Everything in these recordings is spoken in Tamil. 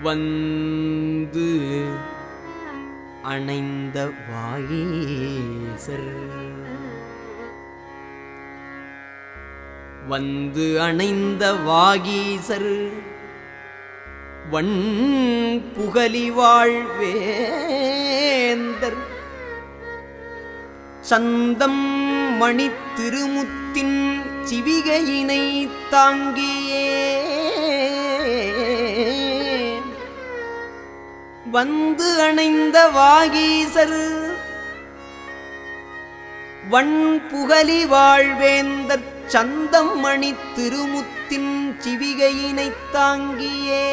வந்து அணைந்த வாயீசர். வந்து அணைந்த வாகீசர் வண் புகலி வாழ்வேந்தர். சந்தம் மணி திருமுத்தின் சிவிகையினை தாங்கியே வந்து அணைந்த வாகீசர். வண் புகலி வாழ்வேந்தர் சந்தம் மணி திருமுத்தின் சிவிகையினை தாங்கியே.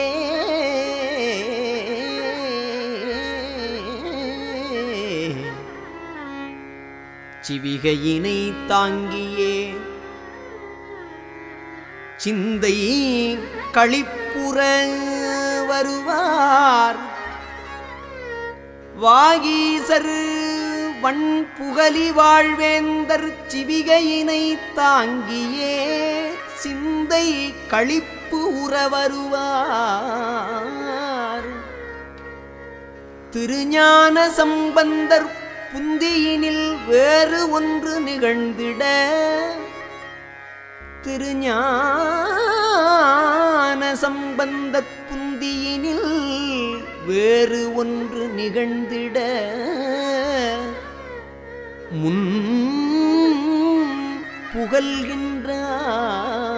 சிவிகையினை தாங்கியே. சிந்தை களிப்புற வருவா வாகீசர் வண் புகலி வாழ்வேந்தர் சிவிகையினை தாங்கியே சிந்தை கழிப்பு உறவருவார். திருஞான சம்பந்தர் புந்தியினில் வேறு ஒன்று நிகழ்ந்திட. திருஞான சம்பந்த குந்தியினில் வேறு ஒன்று நிகழ்ந்திட. முன் புகழ்கின்றார்